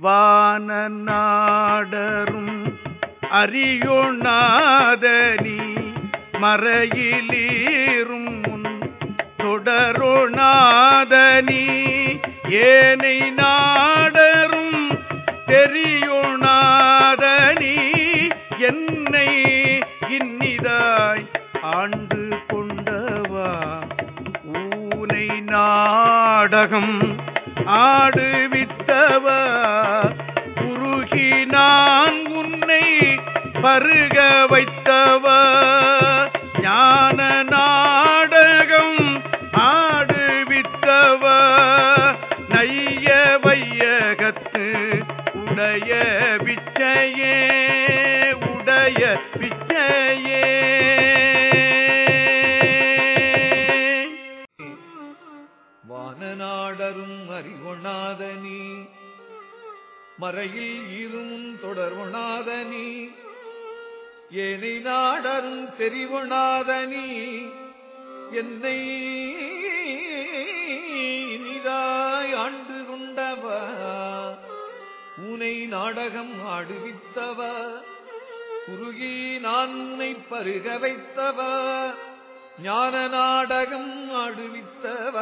வான நாடரும் அறியொணாதனி மறையிலீரும் முன் தொடரொணாதனி ஏனை நாடரும் தெரியுணாதனி என்னை இன்னிதாய் ஆண்டு கொண்டவா. ஊனை நாடகம் ஆடு பருக வைத்தவ ஞான நாடகம் ஆடுவித்தவ நைய வையகத்து உடைய பிச்சையே உடைய பிச்சையே. வானநாடரும் அறிவொணாத நீ மறையில் ஈரும் தொடர்வொணாத நீ ஏனை நாடரும் தெரிவொணாத என்னை நிதாய் ஆண்டு கொண்டவ உனை நாடகம் ஆடுவித்தவ? குறுகி நான் உன்னை பருக வைத்தவ? ஞான நாடகம் ஆடுவித்தவ?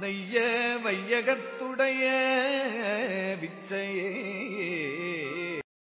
நெய்ய வையகத்துடைய வித்தையே